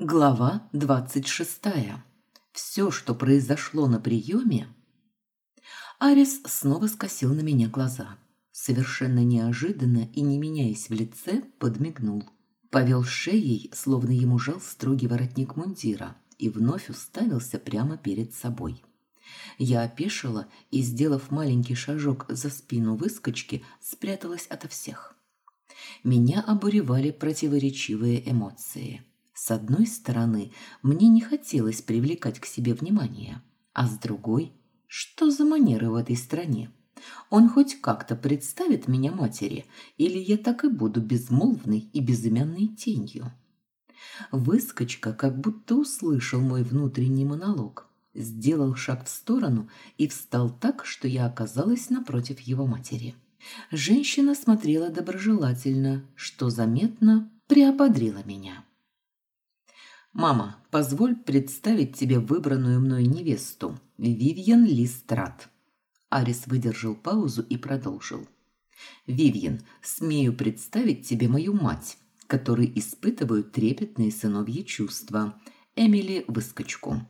Глава двадцать шестая. Все, что произошло на приеме... Арис снова скосил на меня глаза. Совершенно неожиданно и не меняясь в лице, подмигнул. Повел шеей, словно ему жал строгий воротник мундира, и вновь уставился прямо перед собой. Я опешила и, сделав маленький шажок за спину выскочки, спряталась ото всех. Меня обуревали противоречивые эмоции – с одной стороны, мне не хотелось привлекать к себе внимание, а с другой, что за манеры в этой стране? Он хоть как-то представит меня матери, или я так и буду безмолвной и безымянной тенью? Выскочка как будто услышал мой внутренний монолог, сделал шаг в сторону и встал так, что я оказалась напротив его матери. Женщина смотрела доброжелательно, что заметно приободрило меня. «Мама, позволь представить тебе выбранную мной невесту, Вивьен Листрат». Арис выдержал паузу и продолжил. «Вивьен, смею представить тебе мою мать, которой испытывают трепетные сыновьи чувства, Эмили Выскочку».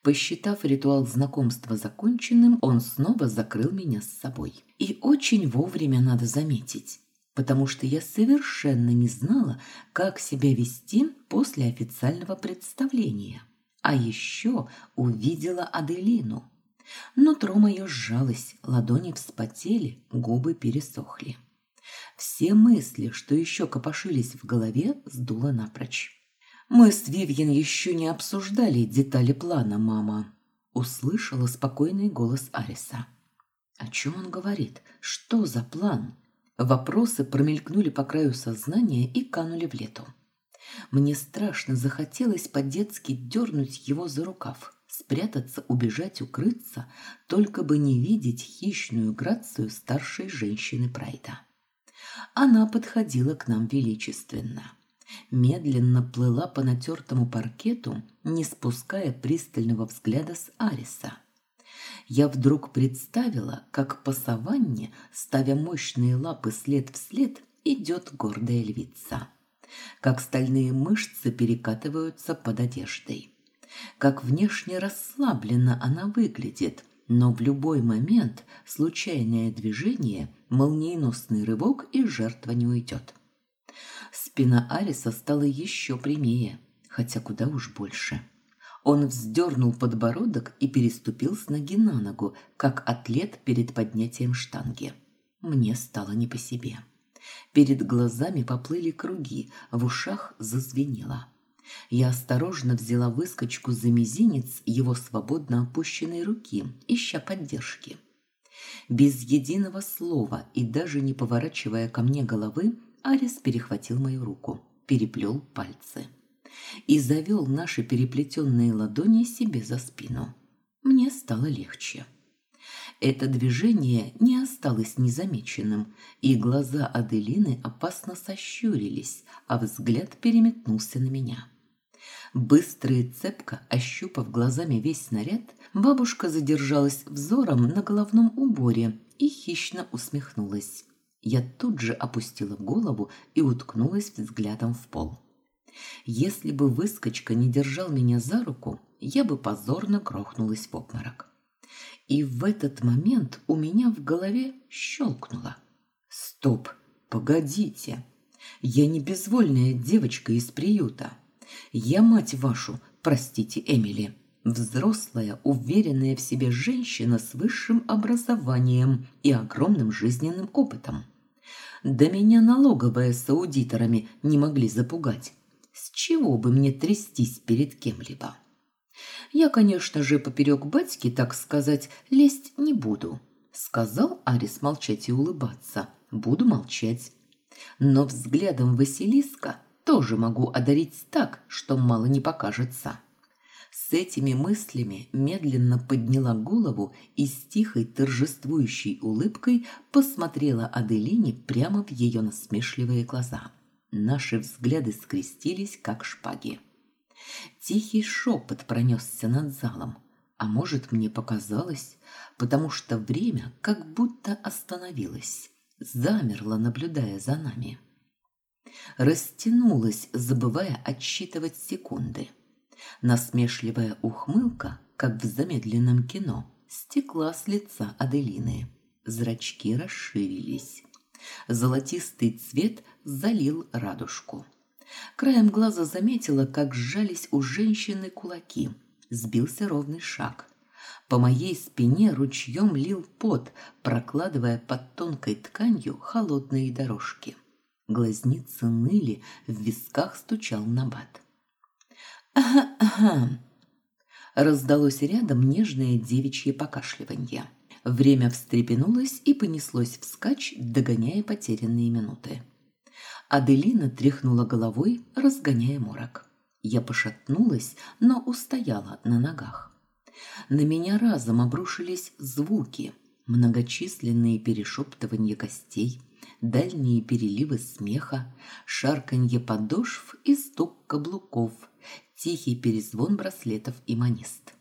Посчитав ритуал знакомства законченным, он снова закрыл меня с собой. И очень вовремя надо заметить потому что я совершенно не знала, как себя вести после официального представления. А еще увидела Аделину. Нутро мое сжалось, ладони вспотели, губы пересохли. Все мысли, что еще копошились в голове, сдуло напрочь. «Мы с Вивьен еще не обсуждали детали плана, мама», – услышала спокойный голос Ариса. «О чем он говорит? Что за план?» Вопросы промелькнули по краю сознания и канули в лету. Мне страшно захотелось по-детски дернуть его за рукав, спрятаться, убежать, укрыться, только бы не видеть хищную грацию старшей женщины Прайда. Она подходила к нам величественно. Медленно плыла по натертому паркету, не спуская пристального взгляда с Ариса – я вдруг представила, как по саванне, ставя мощные лапы след в след, идет гордая львица. Как стальные мышцы перекатываются под одеждой. Как внешне расслабленно она выглядит, но в любой момент случайное движение, молниеносный рывок и жертва не уйдет. Спина Ариса стала еще прямее, хотя куда уж больше. Он вздернул подбородок и переступил с ноги на ногу, как атлет перед поднятием штанги. Мне стало не по себе. Перед глазами поплыли круги, в ушах зазвенело. Я осторожно взяла выскочку за мизинец его свободно опущенной руки, ища поддержки. Без единого слова и даже не поворачивая ко мне головы, Арис перехватил мою руку, переплел пальцы и завел наши переплетенные ладони себе за спину. Мне стало легче. Это движение не осталось незамеченным, и глаза Аделины опасно сощурились, а взгляд переметнулся на меня. Быстро и цепко ощупав глазами весь снаряд, бабушка задержалась взором на головном уборе и хищно усмехнулась. Я тут же опустила голову и уткнулась взглядом в пол. Если бы выскочка не держал меня за руку, я бы позорно грохнулась в обморок. И в этот момент у меня в голове щелкнуло. «Стоп! Погодите! Я не безвольная девочка из приюта. Я мать вашу, простите, Эмили, взрослая, уверенная в себе женщина с высшим образованием и огромным жизненным опытом. Да меня налоговая с аудиторами не могли запугать. С чего бы мне трястись перед кем-либо? Я, конечно же, поперек батьки, так сказать, лезть не буду. Сказал Арис молчать и улыбаться. Буду молчать. Но взглядом Василиска тоже могу одарить так, что мало не покажется. С этими мыслями медленно подняла голову и с тихой торжествующей улыбкой посмотрела Аделине прямо в ее насмешливые глаза. Наши взгляды скрестились, как шпаги. Тихий шепот пронесся над залом. А может, мне показалось, потому что время как будто остановилось, замерло, наблюдая за нами. Растянулась, забывая отсчитывать секунды. Насмешливая ухмылка, как в замедленном кино, стекла с лица Аделины. Зрачки расширились. Золотистый цвет залил радужку. Краем глаза заметила, как сжались у женщины кулаки. Сбился ровный шаг. По моей спине ручьем лил пот, прокладывая под тонкой тканью холодные дорожки. Глазницы ныли, в висках стучал набат. «Ага-ага!» Раздалось рядом нежное девичье покашливанье. Время встрепенулось и понеслось вскачь, догоняя потерянные минуты. Аделина тряхнула головой, разгоняя морок. Я пошатнулась, но устояла на ногах. На меня разом обрушились звуки, многочисленные перешептывания гостей, дальние переливы смеха, шарканье подошв и стук каблуков, тихий перезвон браслетов и манист.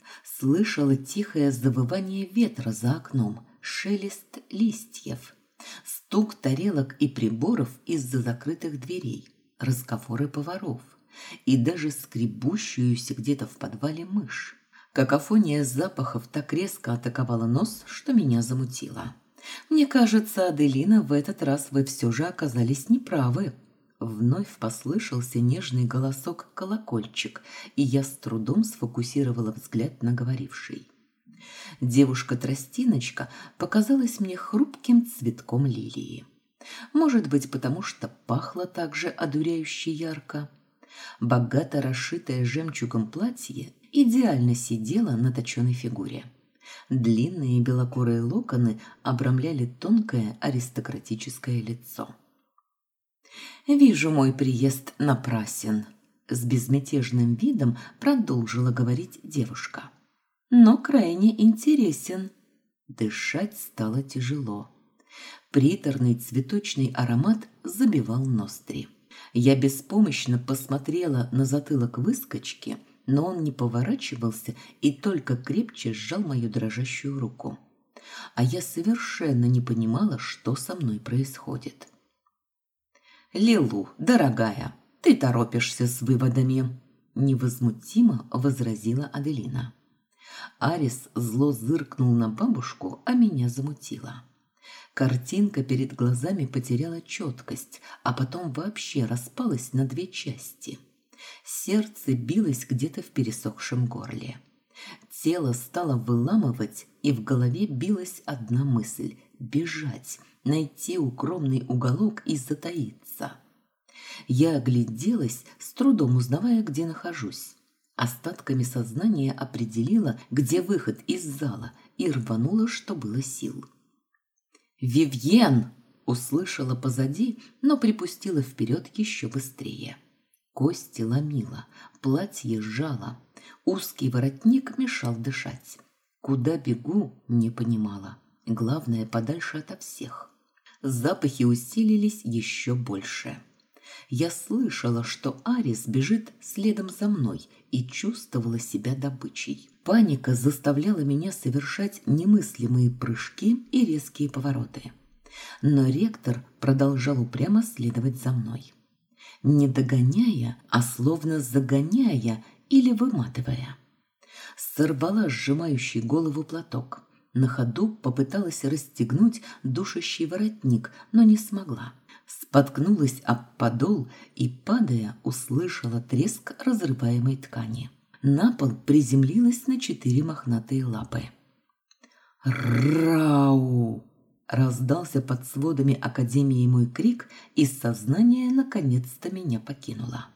Слышала тихое завывание ветра за окном, шелест листьев, стук тарелок и приборов из-за закрытых дверей, разговоры поваров и даже скребущуюся где-то в подвале мышь. Какофония запахов так резко атаковала нос, что меня замутило. Мне кажется, Аделина, в этот раз вы все же оказались неправы. Вновь послышался нежный голосок-колокольчик, и я с трудом сфокусировала взгляд на говорившей. Девушка-тростиночка показалась мне хрупким цветком лилии. Может быть, потому что пахло так же одуряюще ярко. Богато расшитое жемчугом платье идеально сидело на точенной фигуре. Длинные белокурые локоны обрамляли тонкое аристократическое лицо. «Вижу, мой приезд напрасен», – с безмятежным видом продолжила говорить девушка. «Но крайне интересен». Дышать стало тяжело. Приторный цветочный аромат забивал ноздри. Я беспомощно посмотрела на затылок выскочки, но он не поворачивался и только крепче сжал мою дрожащую руку. А я совершенно не понимала, что со мной происходит. «Лилу, дорогая, ты торопишься с выводами», – невозмутимо возразила Аделина. Арис зло зыркнул на бабушку, а меня замутило. Картинка перед глазами потеряла четкость, а потом вообще распалась на две части. Сердце билось где-то в пересохшем горле. Тело стало выламывать, и в голове билась одна мысль – бежать, найти укромный уголок и затаиться. Я огляделась, с трудом узнавая, где нахожусь. Остатками сознания определила, где выход из зала, и рванула, что было сил. «Вивьен!» – услышала позади, но припустила вперед еще быстрее. Кости ломила, платье сжало, узкий воротник мешал дышать. Куда бегу, не понимала. Главное, подальше ото всех. Запахи усилились еще больше. Я слышала, что Арис бежит следом за мной и чувствовала себя добычей. Паника заставляла меня совершать немыслимые прыжки и резкие повороты. Но ректор продолжал упрямо следовать за мной. Не догоняя, а словно загоняя или выматывая. Сорвала сжимающий голову платок. На ходу попыталась расстегнуть душащий воротник, но не смогла. Споткнулась об подол и, падая, услышала треск разрываемой ткани. На пол приземлилась на четыре мохнатые лапы. «Рау!» Раздался под сводами Академии мой крик, и сознание наконец-то меня покинуло.